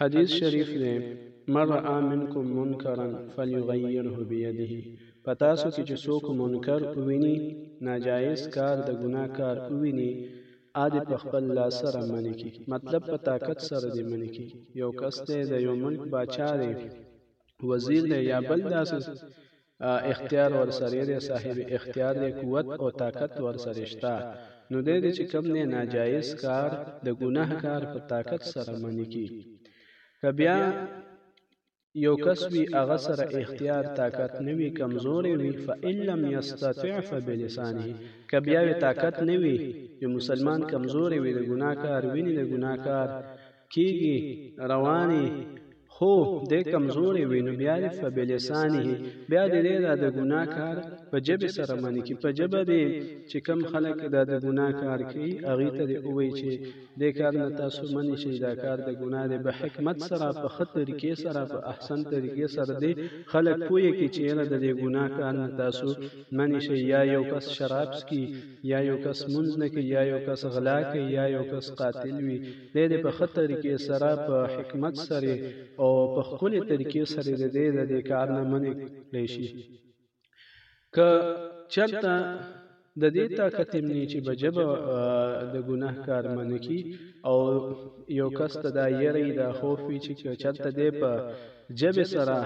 حدیث شریف دی مر آمنکم منکرن فلیغیره بیده په تاسو کې چې څوک منکر وویني ناجایز کار د ګناه کار وویني ا دې په خپل لاس سره منې کی مطلب په طاقت سره دې منې کی یو کس دی د یو ملک باچا دی وزیر دی یا بل داسې اختیار ورسره دی صاحب اختیار دی قوت او طاقت ورسره شته نو دی دی چې کم دی ناجایز کار د ګناه کار په طاقت سره منی کی که بیا یو کس وی هغه سره اختیار طاقت نوی کمزورې وی فإن لم یستطع فبلسانه که بیا طاقت نوی چې مسلمان کمزورې وی د ګناه کار ویني د ګناه کار کیږي رواني خو دی کمزوری وي نو بیا دې فبلسانه بیا دې دی دا د ګناه کار په ژبې سره منې کړي په ژبه دې چې کم خلک دا د ګناه کار کوي هغوی ته دې ووایي چې دې کار نه تاسو منې شئ دا کار د ګناه دی په حکمت سره په ښه طریقې سره په احسن طریقې سره دې خلک پوه کړي چې یاره د دې ګناه کار نه تاسو منې شئ یا یو کس شراب څکي یا یو کس مونځ نه کوي یا یو کس غلا کوي یا یو کس قاتل وي دی دې په ښه طریقې سره په حکمت سره او په خپل طریقې سره د دې د دې کار نه منې کړی شي ک چرته د دې طاقت هم نه چې بجبه د ګناه کار من کی او یو کس ته دا یری دا خوف وی چې چرته دې په جبه سره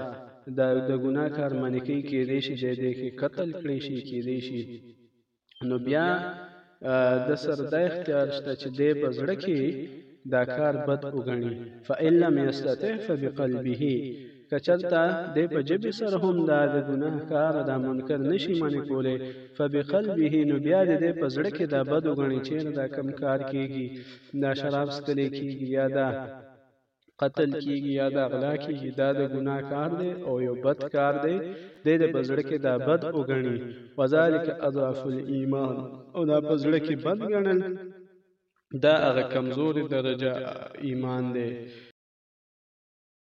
د د ګناه کار من کی کې دې شي دې کې قتل کړی شي کې دې شي نو بیا د سر دا اختیار شته چې دی په زړه کې دا کار بد وګڼي فإن لم يستطع فبقلبه کچرتا د په جب سره هم دا د ګناه کار دا منکر نشي منې کولې فبقلبه نو بیا د په زړه کې دا بد وګڼي چې دا کم کار کیږي دا شراب سکلې کیږي یا دا قتل کیږي یا د اغلا کیږي دا د ګناه کار دی او یو بد کار دی د دې په زړه کې دا بد وګڼي وذالک اضعف الايمان او دا په زړه کې بد ګڼل دا هغه کمزوري درجه ایمان دی